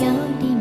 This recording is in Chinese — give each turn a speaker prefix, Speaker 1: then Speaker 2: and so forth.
Speaker 1: 有的